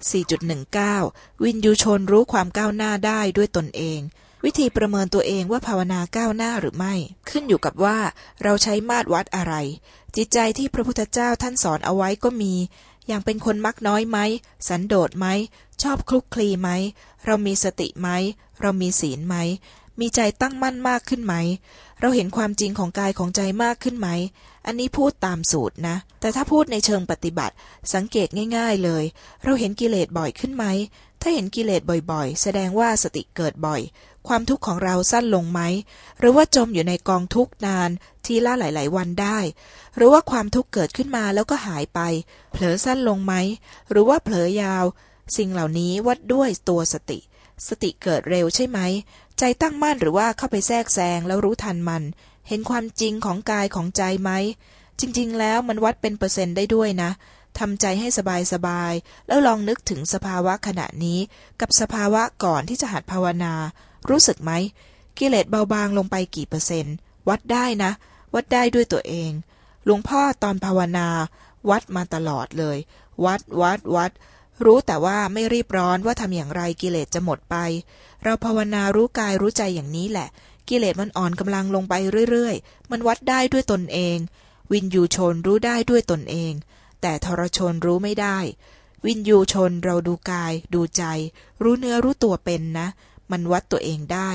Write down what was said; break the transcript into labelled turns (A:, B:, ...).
A: 4.19 วินยูชนรู้ความก้าวหน้าได้ด้วยตนเอง วิธีประเมินตัวเองว่าภาวนาก้าวหน้าหรือไม่ ขึ้นอยู่กับว่าเราใช้มาตรวัดอะไร จิตใจที่พระพุทธเจ้าท่านสอนเอาไว้ก็มี อย่างเป็นคนมักน้อยไหม สันโดษไหม ชอบคลุกคลีไหม เรามีสติไหม เรามีศีลไหม มีใจตั้งมั่นมากขึ้นไหม เราเห็นความจริงของกายของใจมากขึ้นไหม อันนี้พูดตามสูตรนะ แต่ถ้าพูดในเชิงปฏิบัติ สังเกตง่าย ๆเลย เราเห็นกิเลสบ่อยขึ้นไหม ถ้าเห็นกิเลสบ่อยๆ แสดงว่าสติเกิดบ่อย ความทุกข์ของเราสั้นลงไหม หรือว่าจมอยู่ในกองทุกข์นานทีละหลาย ๆ วันได้ หรือว่าความทุกข์เกิดขึ้นมาแล้วก็หายไป เผลอสั้นลงไหม หรือว่าเผลอยาว สิ่งเหล่านี้วัดด้วยตัวสติสติเกิดเร็วใช่ไหม ใจตั้งมั่นหรือว่าเข้าไปแทรกแซงแล้วรู้ทันมัน เห็นความจริงของกายของใจไหม จริง ๆ แล้วมันวัดเป็นเปอร์เซ็นต์ได้ด้วยนะทำใจให้สบายๆแล้วลองนึกถึงสภาวะขณะนี้ กับสภาวะก่อนที่จะหัดภาวนา รู้สึกไหม กิเลสเบาบางลงไปกี่เปอร์เซ็นต์ วัดได้นะ วัดได้ด้วยตัวเอง หลวงพ่อตอนภาวนา วัดมาตลอดเลย วัดวัดวัด รู้แต่ว่าไม่รีบร้อนว่าทำอย่างไรกิเลสจะหมดไป เราภาวนารู้กายรู้ใจอย่างนี้แหละ กิเลสมันอ่อนกำลังลงไปเรื่อยๆ มันวัดได้ด้วยตนเอง วินยูชนรู้ได้ด้วยตนเอง แต่ทรชนรู้ไม่ได้ วินยูชนเราดูกาย ดูใจ รู้เนื้อรู้ตัวเป็นนะ มันวัดตัวเองได้